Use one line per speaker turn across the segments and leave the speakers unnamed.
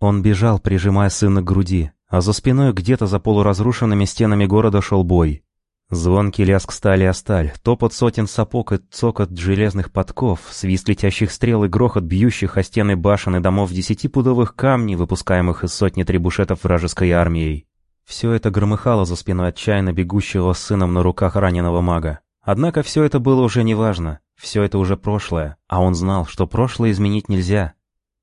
Он бежал, прижимая сына к груди, а за спиной где-то за полуразрушенными стенами города шел бой. Звонкий лязг стали о сталь, топот сотен сапог и цокот железных подков, свист летящих стрел и грохот бьющих о стены башен и домов десятипудовых камней, выпускаемых из сотни трибушетов вражеской армией. Все это громыхало за спиной отчаянно бегущего с сыном на руках раненого мага. Однако все это было уже неважно, все это уже прошлое, а он знал, что прошлое изменить нельзя.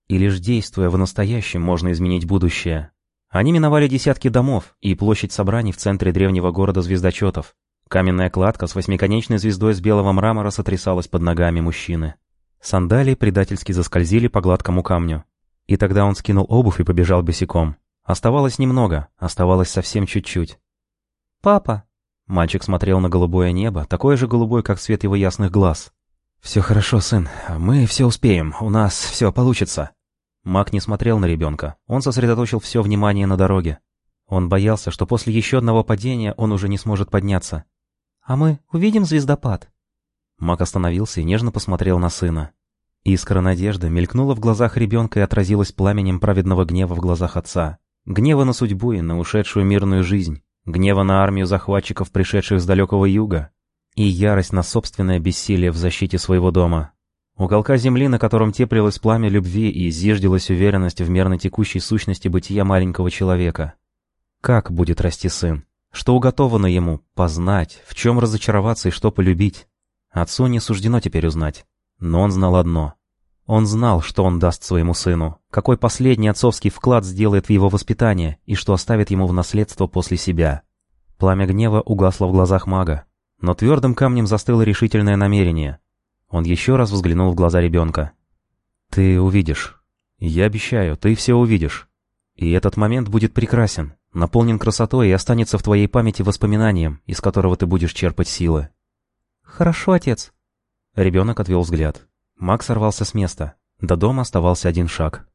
И лишь действуя в настоящем можно изменить будущее. Они миновали десятки домов и площадь собраний в центре древнего города звездочетов. Каменная кладка с восьмиконечной звездой с белого мрамора сотрясалась под ногами мужчины. Сандалии предательски заскользили по гладкому камню. И тогда он скинул обувь и побежал босиком. Оставалось немного, оставалось совсем чуть-чуть.
«Папа!»
Мальчик смотрел на голубое небо, такое же голубое, как цвет его ясных глаз. «Все хорошо, сын, мы все успеем, у нас все получится». Мак не смотрел на ребенка, он сосредоточил все внимание на дороге. Он боялся, что после еще одного падения он уже не сможет подняться.
«А мы увидим звездопад?»
Мак остановился и нежно посмотрел на сына. Искра надежды мелькнула в глазах ребенка и отразилась пламенем праведного гнева в глазах отца. Гнева на судьбу и на ушедшую мирную жизнь. Гнева на армию захватчиков, пришедших с далекого юга. И ярость на собственное бессилие в защите своего дома. Уголка земли, на котором теплилось пламя любви и зиждилась уверенность в мерно текущей сущности бытия маленького человека. Как будет расти сын? Что уготовано ему? Познать, в чем разочароваться и что полюбить? Отцу не суждено теперь узнать. Но он знал одно. Он знал, что он даст своему сыну, какой последний отцовский вклад сделает в его воспитание и что оставит ему в наследство после себя. Пламя гнева угасло в глазах мага, но твердым камнем застыло решительное намерение — он еще раз взглянул в глаза ребенка. «Ты увидишь. Я обещаю, ты все увидишь. И этот момент будет прекрасен, наполнен красотой и останется в твоей памяти воспоминанием, из которого ты будешь черпать силы».
«Хорошо, отец».
Ребенок отвел взгляд. Макс сорвался с места. До дома оставался один шаг.